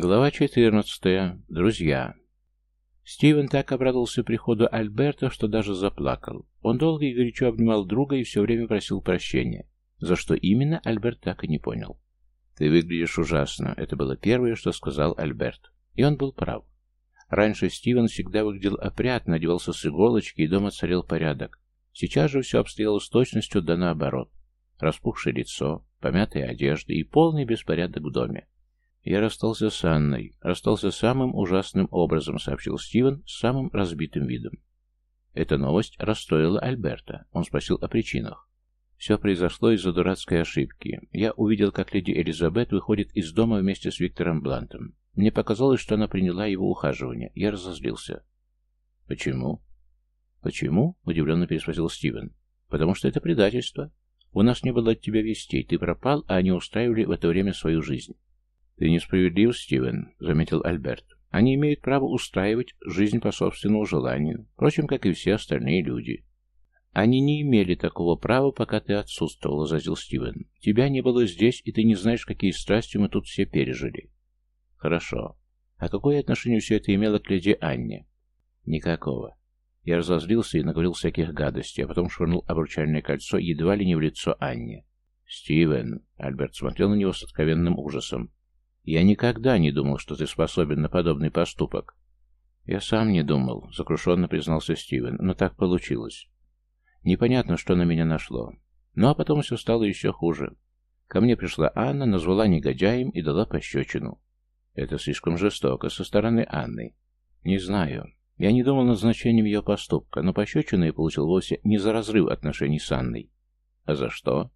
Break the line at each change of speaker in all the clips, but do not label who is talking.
Глава 14. Друзья. Стивен так обрадовался приходу Альберта, что даже заплакал. Он долго и горячо обнимал друга и все время просил прощения. За что именно, Альберт так и не понял. «Ты выглядишь ужасно», — это было первое, что сказал Альберт. И он был прав. Раньше Стивен всегда выглядел опрятно, одевался с иголочки, и дома царил порядок. Сейчас же все обстояло с точностью да наоборот. Распухшее лицо, помятые одежды и полный беспорядок в доме. «Я расстался с Анной. Расстался самым ужасным образом», — сообщил Стивен с самым разбитым видом. Эта новость расстроила Альберта. Он спросил о причинах. Все произошло из-за дурацкой ошибки. Я увидел, как леди Элизабет выходит из дома вместе с Виктором Блантом. Мне показалось, что она приняла его ухаживание. Я разозлился. «Почему?» «Почему?» — удивленно переспросил Стивен. «Потому что это предательство. У нас не было от тебя вестей. Ты пропал, а они устраивали в это время свою жизнь. «Ты несправедлив, Стивен», — заметил Альберт. «Они имеют право устраивать жизнь по собственному желанию, впрочем, как и все остальные люди». «Они не имели такого права, пока ты отсутствовал», — возразил Стивен. «Тебя не было здесь, и ты не знаешь, какие страсти мы тут все пережили». «Хорошо. А какое отношение все это имело к леди Анне?» «Никакого. Я разозлился и наговорил всяких гадостей, а потом швырнул обручальное кольцо едва ли не в лицо Анне. «Стивен!» — Альберт смотрел на него с откровенным ужасом. Я никогда не думал, что ты способен на подобный поступок. Я сам не думал, сокрушенно признался Стивен, но так получилось. Непонятно, что на меня нашло. Ну а потом все стало еще хуже. Ко мне пришла Анна, назвала негодяем и дала пощечину. Это слишком жестоко со стороны Анны. Не знаю. Я не думал над значением ее поступка, но пощечину я получил вовсе не за разрыв отношений с Анной. А за что?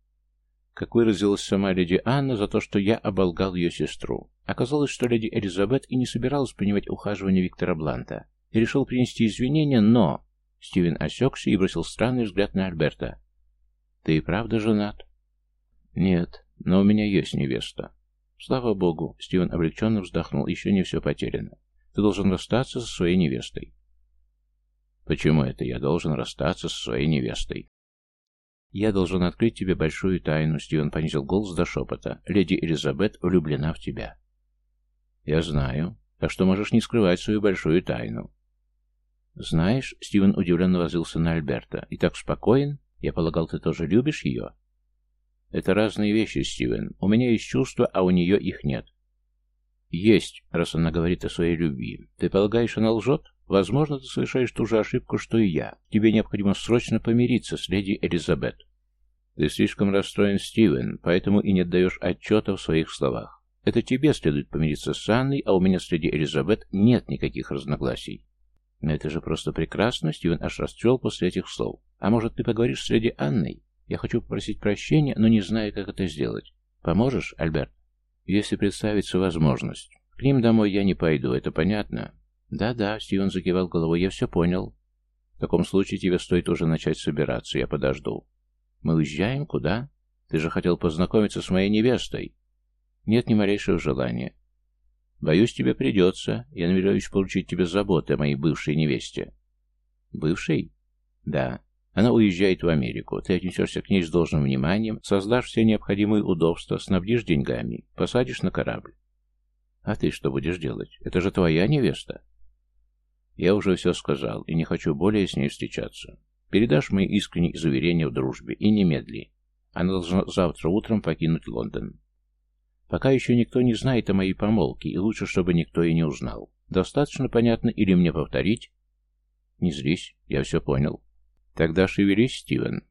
Как выразилась сама леди Анна, за то, что я оболгал ее сестру. Оказалось, что леди Элизабет и не собиралась принимать ухаживание Виктора Бланта. И решил принести извинения, но... Стивен осекся и бросил странный взгляд на Альберта. «Ты и правда женат?» «Нет, но у меня есть невеста». «Слава богу!» — Стивен облегченно вздохнул. «Еще не все потеряно. Ты должен расстаться со своей невестой». «Почему это я должен расстаться со своей невестой?» «Я должен открыть тебе большую тайну», — Стивен понизил голос до шепота. «Леди Элизабет влюблена в тебя». «Я знаю. Так что можешь не скрывать свою большую тайну». «Знаешь», — Стивен удивленно возился на Альберта, — «и так спокоен? Я полагал, ты тоже любишь ее?» «Это разные вещи, Стивен. У меня есть чувства, а у нее их нет». «Есть, раз она говорит о своей любви. Ты полагаешь, она лжет?» Возможно, ты совершаешь ту же ошибку, что и я. Тебе необходимо срочно помириться с леди Элизабет. Ты слишком расстроен, Стивен, поэтому и не отдаешь отчета в своих словах. Это тебе следует помириться с Анной, а у меня с леди Элизабет нет никаких разногласий. Но это же просто прекрасно, Стивен аж расцвел после этих слов. А может, ты поговоришь с леди Анной? Я хочу попросить прощения, но не знаю, как это сделать. Поможешь, Альберт? Если представится возможность. К ним домой я не пойду, это понятно? «Да-да», — Стивен закивал головой, — «я все понял». «В таком случае тебе стоит уже начать собираться, я подожду». «Мы уезжаем? Куда? Ты же хотел познакомиться с моей невестой». «Нет ни малейшего желания». «Боюсь, тебе придется. Я намереваюсь получить тебе заботы о моей бывшей невесте». «Бывшей?» «Да. Она уезжает в Америку. Ты отнесешься к ней с должным вниманием, создашь все необходимые удобства, снабдишь деньгами, посадишь на корабль». «А ты что будешь делать? Это же твоя невеста». Я уже все сказал и не хочу более с ней встречаться. Передашь мои искренние заверения в дружбе и немедли. Она должна завтра утром покинуть Лондон. Пока еще никто не знает о моей помолвке, и лучше, чтобы никто и не узнал. Достаточно понятно или мне повторить? Не злись, я все понял. Тогда шевелись, Стивен.